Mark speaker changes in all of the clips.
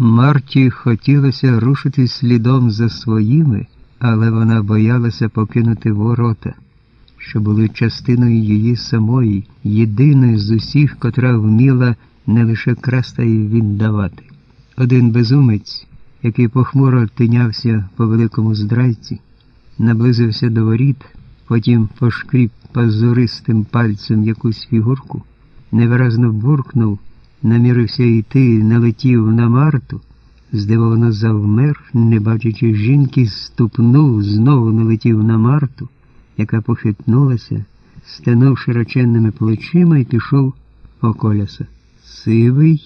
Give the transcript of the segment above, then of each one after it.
Speaker 1: Марті хотілося рушити слідом за своїми, але вона боялася покинути ворота, що були частиною її самої, єдиної з усіх, котра вміла не лише красти й віддавати. Один безумець, який похмуро тинявся по великому здрайці, наблизився до воріт, потім пошкріп пазуристим пальцем якусь фігурку, невиразно буркнув намірився йти, налетів на Марту, здивовано завмер, не бачачи жінки, ступнув, знову налетів на Марту, яка похитнулася, стенув широченними плечима і пішов по коляса. Сивий,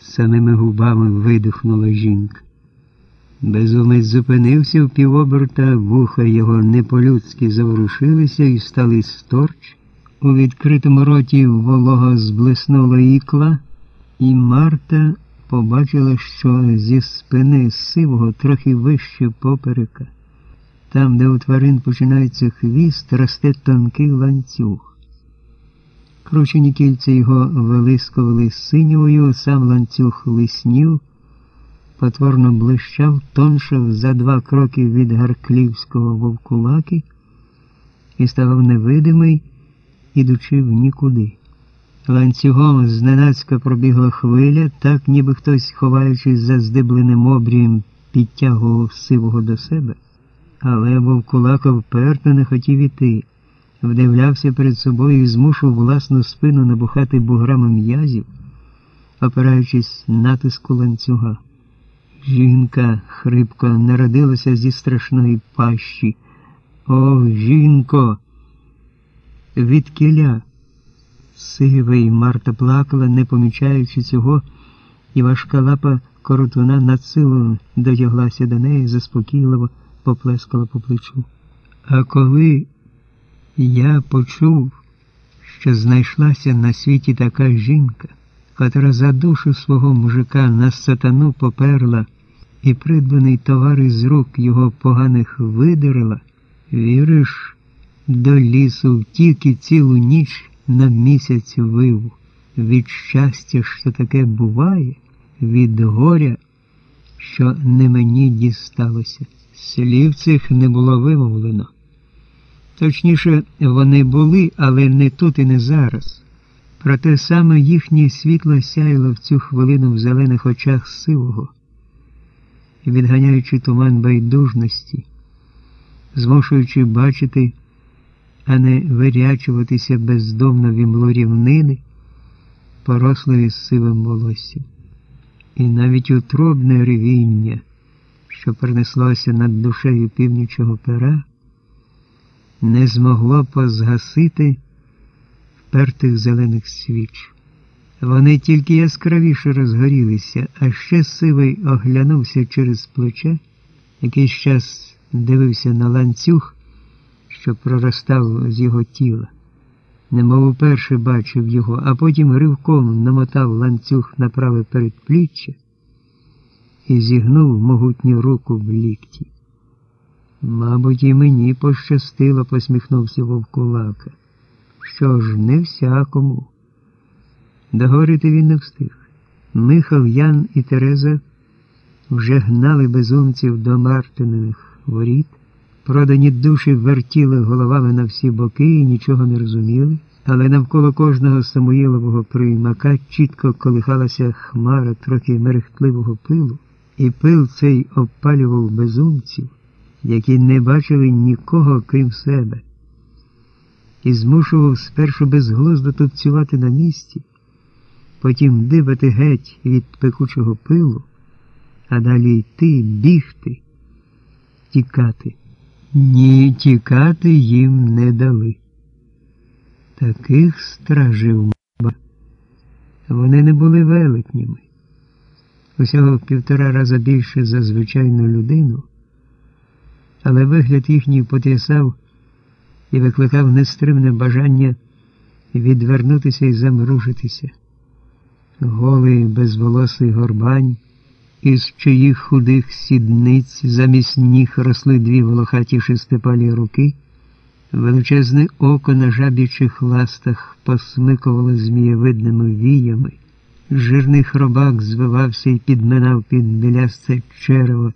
Speaker 1: самими губами видихнула жінка. Безумець зупинився в півоберта, вуха його не по-людськи заворушилися і стали сторч. У відкритому роті волого зблиснула ікла. І Марта побачила, що зі спини сивого трохи вище поперека, там, де у тварин починається хвіст, росте тонкий ланцюг. Кручені кільця його вилискували синьою, сам ланцюг лиснів, потворно блищав, тоншав за два кроки від Гарклівського вовкулаки і ставав невидимий, ідучи в нікуди. Ланцюгом зненацька пробігла хвиля, так ніби хтось, ховаючись за здибленим обрієм, підтягував сивого до себе. Але вовкулака вперто не хотів іти, вдивлявся перед собою і змушував власну спину набухати буграми м'язів, опираючись натиску ланцюга. Жінка хрипко народилася зі страшної пащі. О, жінко! Від кіля! Сивий Марта плакала, не помічаючи цього, і важка лапа коротуна над силою дотяглася до неї, заспокійливо поплескала по плечу. А коли я почув, що знайшлася на світі така жінка, котра за душу свого мужика на сатану поперла і придбаний товар із рук його поганих видерла, віриш, до лісу втік і цілу ніч на місяць вив, від щастя, що таке буває, від горя, що не мені дісталося. Слів цих не було вимовлено. Точніше, вони були, але не тут і не зараз. Проте саме їхнє світло сяяло в цю хвилину в зелених очах сивого, відганяючи туман байдужності, змушуючи бачити а не вирячуватися бездомно в імло рівнини, порослої сивим волоссям. І навіть утробне ревіння, що принеслося над душею північого пера, не змогло позгасити впертих зелених свіч. Вони тільки яскравіше розгорілися, а ще сивий оглянувся через плече, якийсь час дивився на ланцюг що проростав з його тіла, немов уперше бачив його, а потім ривком намотав ланцюг на праве передпліччя і зігнув могутню руку в лікті. Мабуть, і мені пощастило, посміхнувся вовкулака. Що ж, не всякому. Договорити він не встиг. Михал, Ян і Тереза вже гнали безумців до Мартининих воріт. Продані душі вертіли головами на всі боки і нічого не розуміли, але навколо кожного Самуїлового приймака чітко колихалася хмара трохи мерехтливого пилу, і пил цей обпалював безумців, які не бачили нікого крім себе, і змушував спершу безглуздо тупцювати на місці, потім дибати геть від пекучого пилу, а далі йти, бігти, тікати. Ні, тікати їм не дали. Таких стражив маба. Вони не були велетнями. Усього в півтора рази більше за звичайну людину, але вигляд їхній потрясав і викликав нестримне бажання відвернутися і замружитися. Голий безволосий горбань із чиїх худих сідниць замість ніг росли дві волохаті шестипалі руки, величезне око на жабічих ластах посмикувало змієвидними віями, Жирний хробак звивався і підминав під білясце черево.